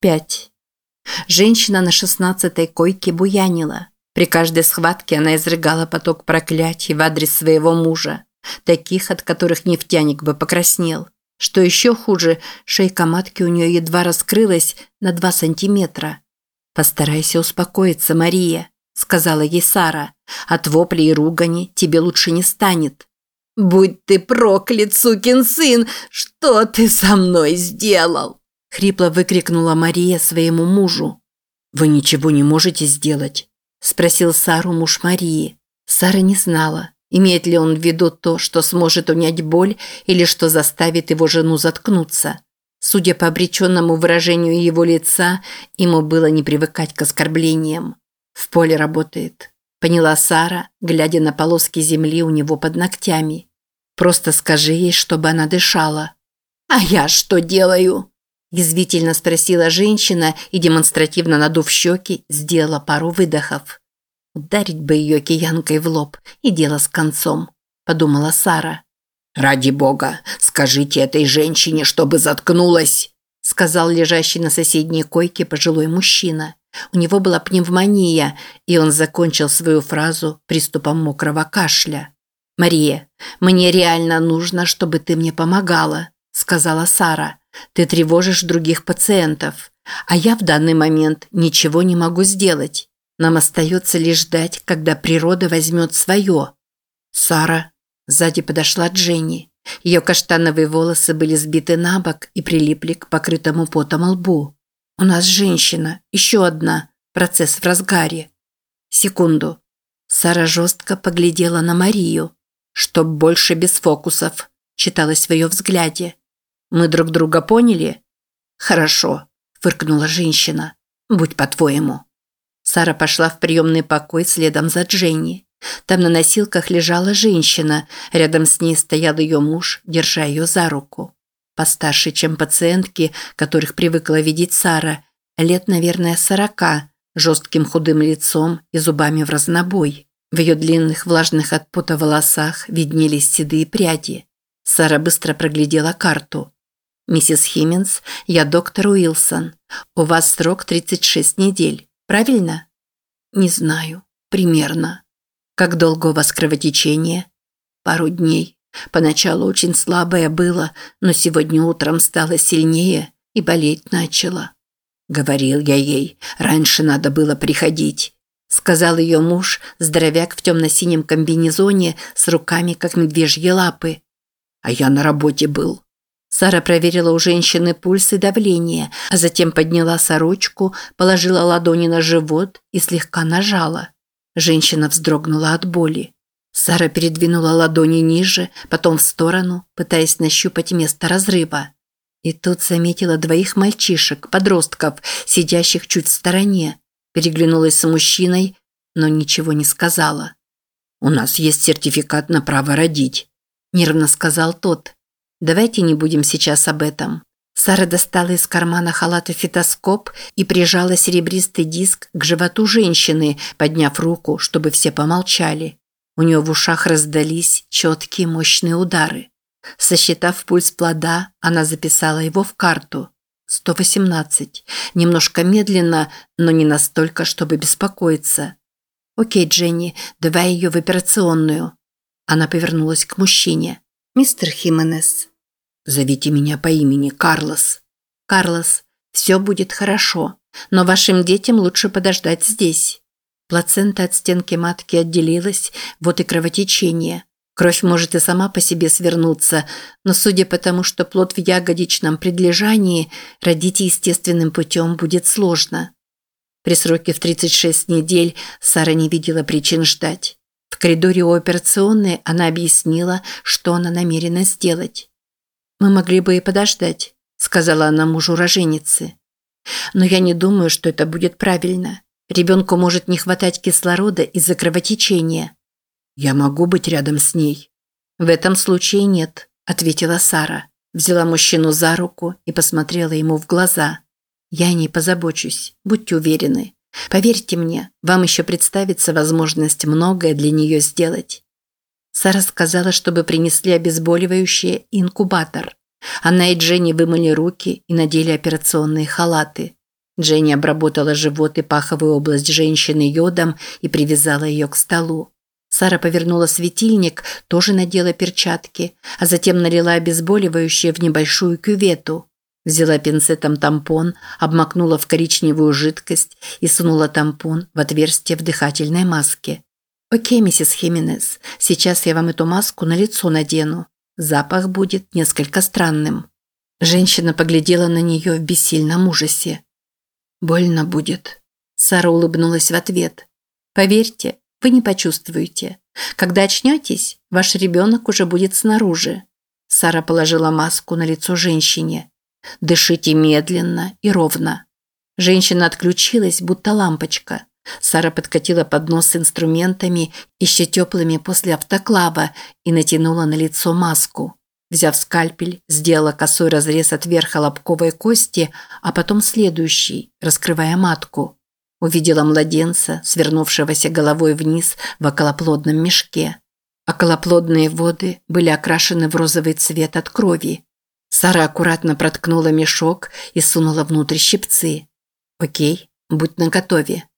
Пять. Женщина на шестнадцатой койке буянила. При каждой схватке она изрыгала поток проклятий в адрес своего мужа, таких, от которых нефтяник бы покраснел. Что еще хуже, шейка матки у нее едва раскрылась на два сантиметра. «Постарайся успокоиться, Мария», – сказала ей Сара. «От воплей и ругани тебе лучше не станет». «Будь ты проклят, сукин сын! Что ты со мной сделал?» – хрипло выкрикнула Мария своему мужу. «Вы ничего не можете сделать?» – спросил Сару муж Марии. Сара не знала, имеет ли он в виду то, что сможет унять боль или что заставит его жену заткнуться. Судя по обреченному выражению его лица, ему было не привыкать к оскорблениям. В поле работает. Поняла Сара, глядя на полоски земли у него под ногтями. Просто скажи ей, чтобы она дышала. «А я что делаю?» Язвительно спросила женщина и, демонстративно надув щеки, сделала пару выдохов. «Ударить бы ее киянкой в лоб, и дело с концом», – подумала Сара. «Ради бога, скажите этой женщине, чтобы заткнулась», – сказал лежащий на соседней койке пожилой мужчина. У него была пневмония, и он закончил свою фразу приступом мокрого кашля. «Мария, мне реально нужно, чтобы ты мне помогала», – сказала Сара. Ты тревожишь других пациентов, а я в данный момент ничего не могу сделать. Нам остается лишь ждать, когда природа возьмет свое. Сара. Сзади подошла Дженни. Ее каштановые волосы были сбиты на бок и прилипли к покрытому потом лбу. «У нас женщина. Еще одна. Процесс в разгаре». «Секунду». Сара жестко поглядела на Марию. «Чтоб больше без фокусов», читалось в ее взгляде. Мы друг друга поняли? Хорошо, фыркнула женщина. Будь по-твоему. Сара пошла в приемный покой следом за Дженни. Там на носилках лежала женщина, рядом с ней стоял ее муж, держа ее за руку. Постарше, чем пациентки, которых привыкла видеть Сара, лет, наверное, сорока, жестким худым лицом и зубами в разнобой. В ее длинных, влажных от пота волосах виднелись седые пряди. Сара быстро проглядела карту. «Миссис Химминс, я доктор Уилсон. У вас срок 36 недель, правильно?» «Не знаю. Примерно». «Как долго у вас кровотечение?» «Пару дней. Поначалу очень слабое было, но сегодня утром стало сильнее и болеть начало». Говорил я ей, раньше надо было приходить. Сказал ее муж, здоровяк в темно-синем комбинезоне с руками, как медвежьи лапы. А я на работе был. Сара проверила у женщины пульс и давление, а затем подняла сорочку, положила ладони на живот и слегка нажала. Женщина вздрогнула от боли. Сара передвинула ладони ниже, потом в сторону, пытаясь нащупать место разрыва. И тут заметила двоих мальчишек, подростков, сидящих чуть в стороне. Переглянулась с мужчиной, но ничего не сказала. «У нас есть сертификат на право родить», – нервно сказал тот. Давайте не будем сейчас об этом. Сара достала из кармана халата фитоскоп и прижала серебристый диск к животу женщины, подняв руку, чтобы все помолчали. У нее в ушах раздались четкие мощные удары. Сосчитав пульс плода, она записала его в карту. 118. Немножко медленно, но не настолько, чтобы беспокоиться. «Окей, Дженни, давай ее в операционную». Она повернулась к мужчине. «Мистер Хименес». «Зовите меня по имени Карлос». «Карлос, все будет хорошо, но вашим детям лучше подождать здесь». Плацента от стенки матки отделилась, вот и кровотечение. Кровь может и сама по себе свернуться, но судя по тому, что плод в ягодичном предлежании, родить естественным путем будет сложно. При сроке в 36 недель Сара не видела причин ждать. В коридоре у операционной она объяснила, что она намерена сделать. «Мы могли бы и подождать», – сказала она мужу роженицы. «Но я не думаю, что это будет правильно. Ребенку может не хватать кислорода из-за кровотечения». «Я могу быть рядом с ней». «В этом случае нет», – ответила Сара. Взяла мужчину за руку и посмотрела ему в глаза. «Я о ней позабочусь, будьте уверены. Поверьте мне, вам еще представится возможность многое для нее сделать. Сара сказала, чтобы принесли обезболивающее и инкубатор. Она и Дженни вымыли руки и надели операционные халаты. Дженни обработала живот и паховую область женщины йодом и привязала ее к столу. Сара повернула светильник, тоже надела перчатки, а затем налила обезболивающее в небольшую кювету. Взяла пинцетом тампон, обмакнула в коричневую жидкость и сунула тампон в отверстие в дыхательной маске. «Окей, миссис Хименес, сейчас я вам эту маску на лицо надену. Запах будет несколько странным». Женщина поглядела на нее в бессильном ужасе. «Больно будет». Сара улыбнулась в ответ. «Поверьте, вы не почувствуете. Когда очнетесь, ваш ребенок уже будет снаружи». Сара положила маску на лицо женщине. «Дышите медленно и ровно». Женщина отключилась, будто лампочка. Сара подкатила поднос с инструментами, еще теплыми после автоклава, и натянула на лицо маску. Взяв скальпель, сделала косой разрез от верха лобковой кости, а потом следующий, раскрывая матку. Увидела младенца, свернувшегося головой вниз в околоплодном мешке. Околоплодные воды были окрашены в розовый цвет от крови. Сара аккуратно проткнула мешок и сунула внутрь щипцы. «Окей, будь наготове».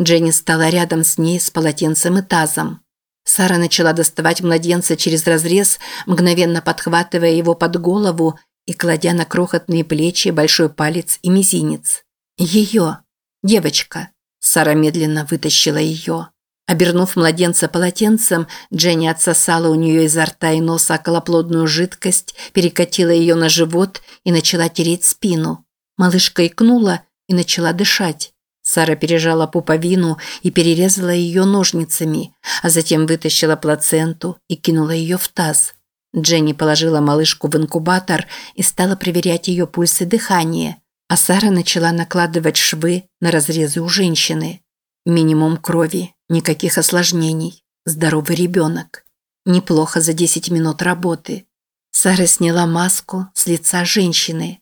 Дженни стала рядом с ней с полотенцем и тазом. Сара начала доставать младенца через разрез, мгновенно подхватывая его под голову и кладя на крохотные плечи большой палец и мизинец. Ее. Девочка. Сара медленно вытащила ее. Обернув младенца полотенцем, Дженни отсосала у нее изо рта и носа околоплодную жидкость, перекатила ее на живот и начала тереть спину. Малышка икнула и начала дышать. Сара пережала пуповину и перерезала ее ножницами, а затем вытащила плаценту и кинула ее в таз. Дженни положила малышку в инкубатор и стала проверять ее пульс и дыхание, а Сара начала накладывать швы на разрезы у женщины. Минимум крови, никаких осложнений, здоровый ребенок. Неплохо за 10 минут работы. Сара сняла маску с лица женщины.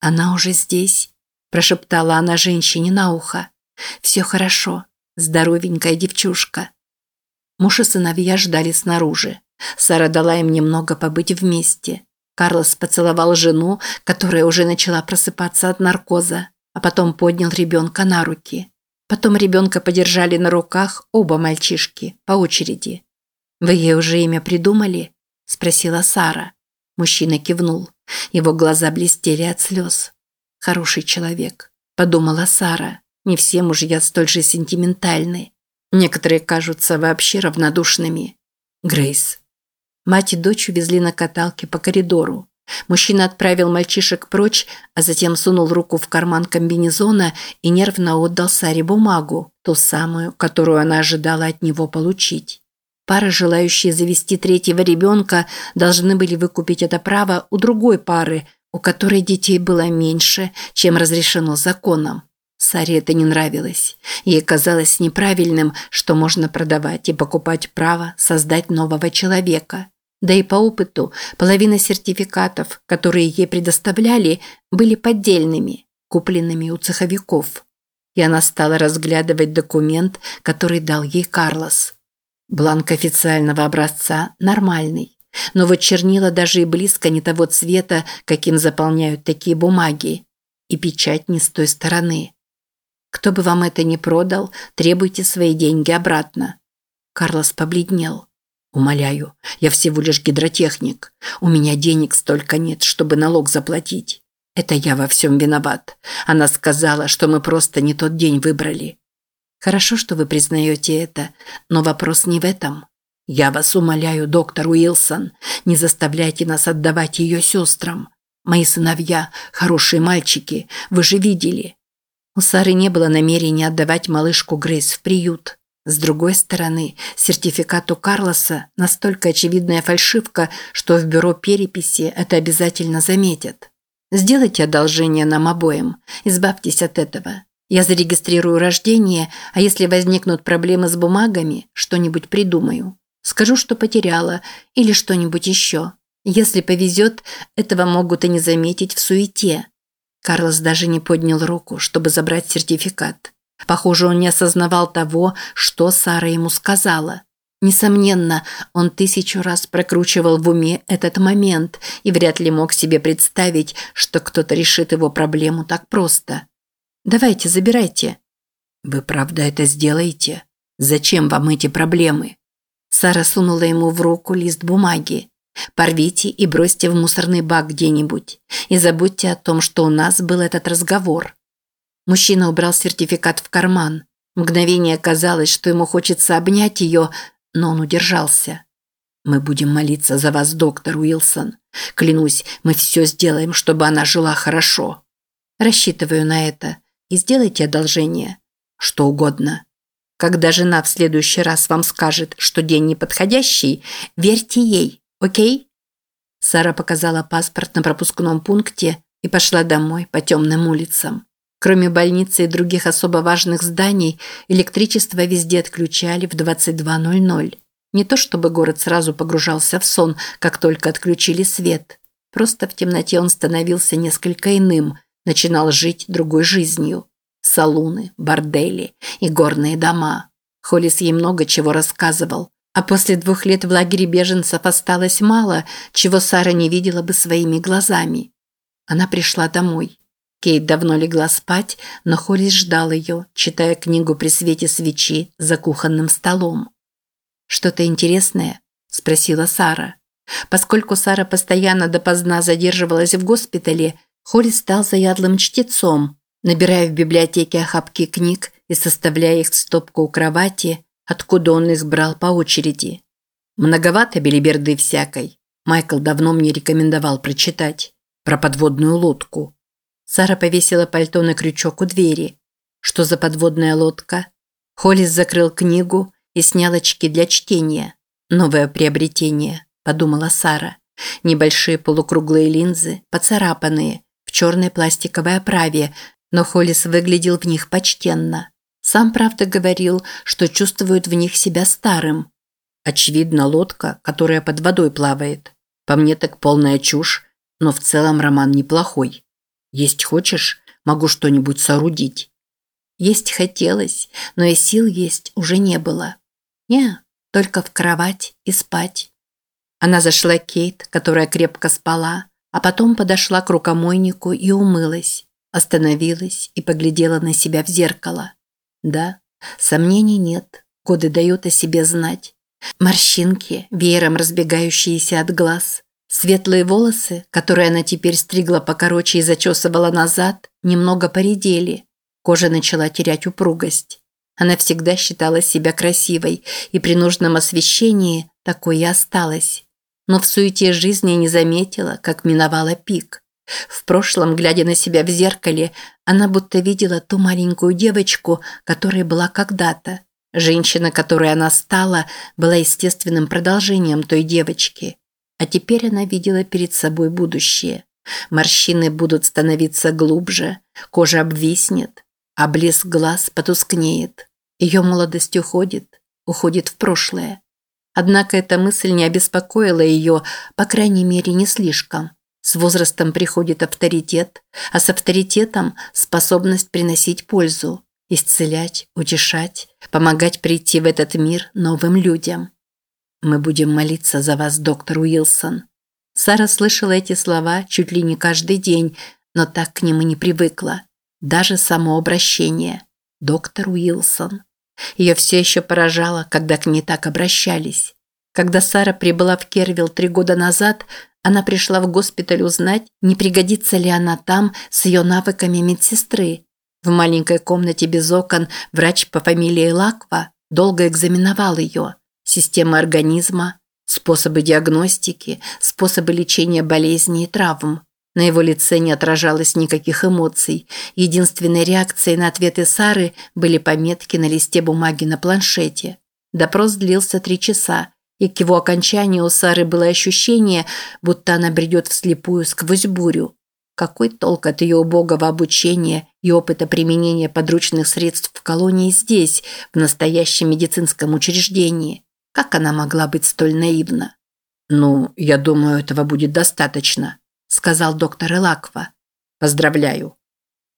Она уже здесь, прошептала она женщине на ухо. «Все хорошо. Здоровенькая девчушка». Муж и сыновья ждали снаружи. Сара дала им немного побыть вместе. Карлос поцеловал жену, которая уже начала просыпаться от наркоза, а потом поднял ребенка на руки. Потом ребенка подержали на руках оба мальчишки по очереди. «Вы ей уже имя придумали?» – спросила Сара. Мужчина кивнул. Его глаза блестели от слез. Хороший человек, подумала Сара. Не все мужья столь же сентиментальны. Некоторые кажутся вообще равнодушными. Грейс. Мать и дочь увезли на каталке по коридору. Мужчина отправил мальчишек прочь, а затем сунул руку в карман комбинезона и нервно отдал Саре бумагу, ту самую, которую она ожидала от него получить. Пары, желающие завести третьего ребенка, должны были выкупить это право у другой пары, у которой детей было меньше, чем разрешено законом. Саре это не нравилось. Ей казалось неправильным, что можно продавать и покупать право создать нового человека. Да и по опыту половина сертификатов, которые ей предоставляли, были поддельными, купленными у цеховиков. И она стала разглядывать документ, который дал ей Карлос. Бланк официального образца нормальный. Но вот чернила даже и близко не того цвета, каким заполняют такие бумаги. И печать не с той стороны. Кто бы вам это ни продал, требуйте свои деньги обратно. Карлос побледнел. Умоляю, я всего лишь гидротехник. У меня денег столько нет, чтобы налог заплатить. Это я во всем виноват. Она сказала, что мы просто не тот день выбрали. Хорошо, что вы признаете это, но вопрос не в этом. Я вас умоляю, доктор Уилсон, не заставляйте нас отдавать ее сестрам. Мои сыновья – хорошие мальчики, вы же видели. У Сары не было намерения отдавать малышку Грейс в приют. С другой стороны, сертификат у Карлоса – настолько очевидная фальшивка, что в бюро переписи это обязательно заметят. Сделайте одолжение нам обоим, избавьтесь от этого. Я зарегистрирую рождение, а если возникнут проблемы с бумагами, что-нибудь придумаю. Скажу, что потеряла или что-нибудь еще. Если повезет, этого могут и не заметить в суете. Карлос даже не поднял руку, чтобы забрать сертификат. Похоже, он не осознавал того, что Сара ему сказала. Несомненно, он тысячу раз прокручивал в уме этот момент и вряд ли мог себе представить, что кто-то решит его проблему так просто. Давайте, забирайте». «Вы правда это сделаете? Зачем вам эти проблемы?» Сара сунула ему в руку лист бумаги. «Порвите и бросьте в мусорный бак где-нибудь. И забудьте о том, что у нас был этот разговор». Мужчина убрал сертификат в карман. Мгновение казалось, что ему хочется обнять ее, но он удержался. «Мы будем молиться за вас, доктор Уилсон. Клянусь, мы все сделаем, чтобы она жила хорошо». «Рассчитываю на это. И сделайте одолжение. Что угодно. Когда жена в следующий раз вам скажет, что день неподходящий, верьте ей, окей?» Сара показала паспорт на пропускном пункте и пошла домой по темным улицам. Кроме больницы и других особо важных зданий, электричество везде отключали в 22.00. Не то чтобы город сразу погружался в сон, как только отключили свет. Просто в темноте он становился несколько иным, начинал жить другой жизнью. Салуны, бордели и горные дома. Холлис ей много чего рассказывал. А после двух лет в лагере беженцев осталось мало, чего Сара не видела бы своими глазами. Она пришла домой. Кейт давно легла спать, но Холлис ждал ее, читая книгу при свете свечи за кухонным столом. «Что-то интересное?» – спросила Сара. Поскольку Сара постоянно допоздна задерживалась в госпитале, Холлис стал заядлым чтецом, набирая в библиотеке охапки книг и составляя их в стопку у кровати, откуда он их брал по очереди. Многовато белиберды всякой. Майкл давно мне рекомендовал прочитать. Про подводную лодку. Сара повесила пальто на крючок у двери. Что за подводная лодка? Холлис закрыл книгу и снял очки для чтения. Новое приобретение, подумала Сара. Небольшие полукруглые линзы, поцарапанные, в черной пластиковой оправе, но Холлис выглядел в них почтенно. Сам, правда, говорил, что чувствует в них себя старым. Очевидно, лодка, которая под водой плавает. По мне так полная чушь, но в целом роман неплохой. Есть хочешь, могу что-нибудь соорудить. Есть хотелось, но и сил есть уже не было. Не, только в кровать и спать. Она зашла к Кейт, которая крепко спала, а потом подошла к рукомойнику и умылась, остановилась и поглядела на себя в зеркало. Да, сомнений нет, годы дают о себе знать. Морщинки, веером разбегающиеся от глаз, Светлые волосы, которые она теперь стригла покороче и зачесывала назад, немного поредели. Кожа начала терять упругость. Она всегда считала себя красивой, и при нужном освещении такой и осталась. Но в суете жизни не заметила, как миновала пик. В прошлом, глядя на себя в зеркале, она будто видела ту маленькую девочку, которая была когда-то. Женщина, которой она стала, была естественным продолжением той девочки. А теперь она видела перед собой будущее. Морщины будут становиться глубже, кожа обвиснет, а блеск глаз потускнеет. Ее молодость уходит, уходит в прошлое. Однако эта мысль не обеспокоила ее, по крайней мере, не слишком. С возрастом приходит авторитет, а с авторитетом – способность приносить пользу, исцелять, утешать, помогать прийти в этот мир новым людям. Мы будем молиться за вас, доктор Уилсон. Сара слышала эти слова чуть ли не каждый день, но так к ним и не привыкла. Даже само обращение. Доктор Уилсон. Ее все еще поражало, когда к ней так обращались. Когда Сара прибыла в Кервилл три года назад, она пришла в госпиталь узнать, не пригодится ли она там с ее навыками медсестры. В маленькой комнате без окон врач по фамилии Лаква долго экзаменовал ее системы организма, способы диагностики, способы лечения болезней и травм. На его лице не отражалось никаких эмоций. Единственной реакцией на ответы Сары были пометки на листе бумаги на планшете. Допрос длился три часа, и к его окончанию у Сары было ощущение, будто она бредет вслепую сквозь бурю. Какой толк от ее убогого обучения и опыта применения подручных средств в колонии здесь, в настоящем медицинском учреждении? Как она могла быть столь наивна? «Ну, я думаю, этого будет достаточно», – сказал доктор Элаква. «Поздравляю».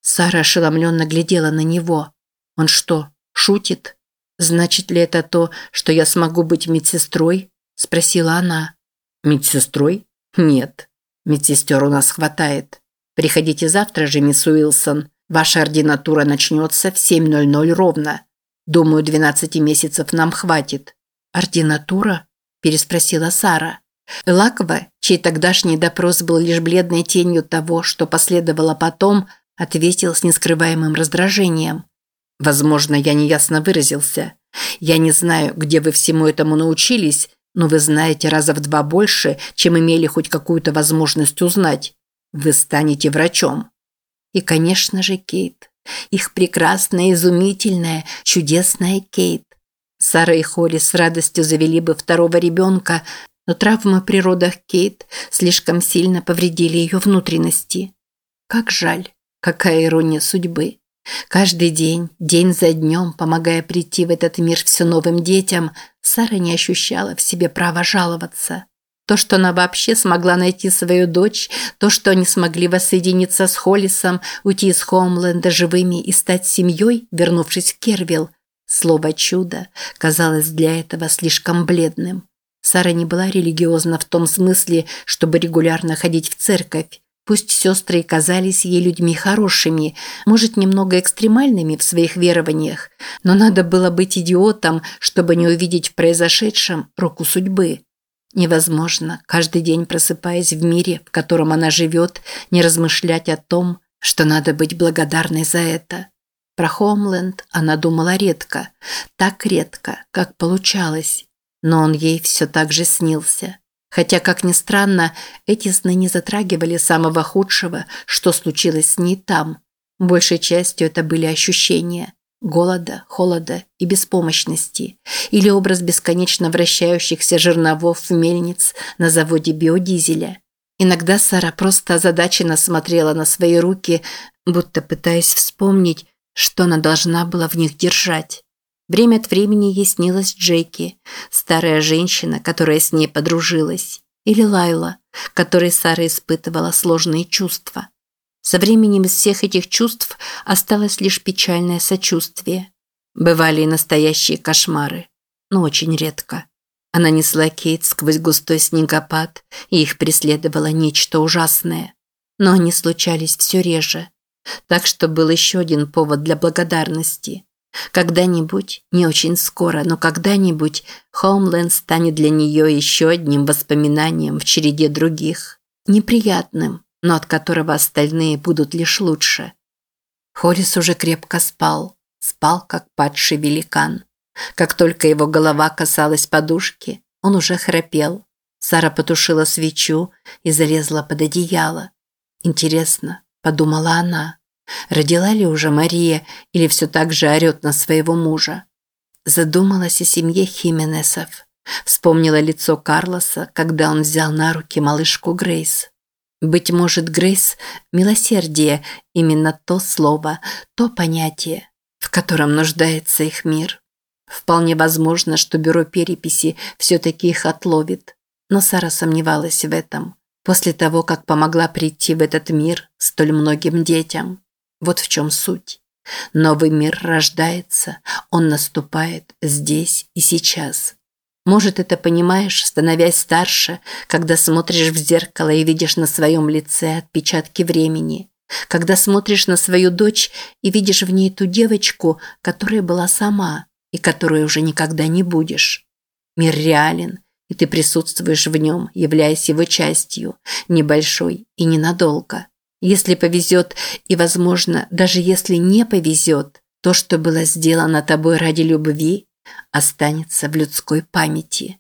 Сара ошеломленно глядела на него. «Он что, шутит? Значит ли это то, что я смогу быть медсестрой?» – спросила она. «Медсестрой? Нет. Медсестер у нас хватает. Приходите завтра же, мисс Уилсон. Ваша ординатура начнется в 7.00 ровно. Думаю, 12 месяцев нам хватит». «Ординатура?» – переспросила Сара. Лаква, чей тогдашний допрос был лишь бледной тенью того, что последовало потом, ответил с нескрываемым раздражением. «Возможно, я неясно выразился. Я не знаю, где вы всему этому научились, но вы знаете раза в два больше, чем имели хоть какую-то возможность узнать. Вы станете врачом». И, конечно же, Кейт. Их прекрасная, изумительная, чудесная Кейт. Сара и Холли с радостью завели бы второго ребенка, но травмы при родах Кейт слишком сильно повредили ее внутренности. Как жаль, какая ирония судьбы. Каждый день, день за днем, помогая прийти в этот мир все новым детям, Сара не ощущала в себе права жаловаться. То, что она вообще смогла найти свою дочь, то, что они смогли воссоединиться с Холлисом, уйти из Хоумленда живыми и стать семьей, вернувшись в Кервилл, слово «чудо» казалось для этого слишком бледным. Сара не была религиозна в том смысле, чтобы регулярно ходить в церковь. Пусть сестры и казались ей людьми хорошими, может, немного экстремальными в своих верованиях, но надо было быть идиотом, чтобы не увидеть в произошедшем руку судьбы. Невозможно, каждый день просыпаясь в мире, в котором она живет, не размышлять о том, что надо быть благодарной за это. Про Хомленд она думала редко, так редко, как получалось но он ей все так же снился. Хотя, как ни странно, эти сны не затрагивали самого худшего, что случилось с ней там. Большей частью это были ощущения голода, холода и беспомощности, или образ бесконечно вращающихся жерновов в мельниц на заводе биодизеля. Иногда Сара просто озадаченно смотрела на свои руки, будто пытаясь вспомнить, что она должна была в них держать. Время от времени ей снилась Джеки, старая женщина, которая с ней подружилась, или Лайла, которой Сара испытывала сложные чувства. Со временем из всех этих чувств осталось лишь печальное сочувствие. Бывали и настоящие кошмары, но очень редко. Она несла Кейт сквозь густой снегопад, и их преследовало нечто ужасное. Но они случались все реже. Так что был еще один повод для благодарности. Когда-нибудь, не очень скоро, но когда-нибудь, Хоумленд станет для нее еще одним воспоминанием в череде других. Неприятным, но от которого остальные будут лишь лучше. Хорис уже крепко спал. Спал, как падший великан. Как только его голова касалась подушки, он уже храпел. Сара потушила свечу и залезла под одеяло. «Интересно», – подумала она, – Родила ли уже Мария или все так же орет на своего мужа? Задумалась о семье Хименесов. Вспомнила лицо Карлоса, когда он взял на руки малышку Грейс. Быть может, Грейс – милосердие, именно то слово, то понятие, в котором нуждается их мир. Вполне возможно, что бюро переписи все-таки их отловит. Но Сара сомневалась в этом, после того, как помогла прийти в этот мир столь многим детям. Вот в чем суть. Новый мир рождается, он наступает здесь и сейчас. Может, это понимаешь, становясь старше, когда смотришь в зеркало и видишь на своем лице отпечатки времени, когда смотришь на свою дочь и видишь в ней ту девочку, которая была сама и которой уже никогда не будешь. Мир реален, и ты присутствуешь в нем, являясь его частью, небольшой и ненадолго. Если повезет, и, возможно, даже если не повезет, то, что было сделано тобой ради любви, останется в людской памяти.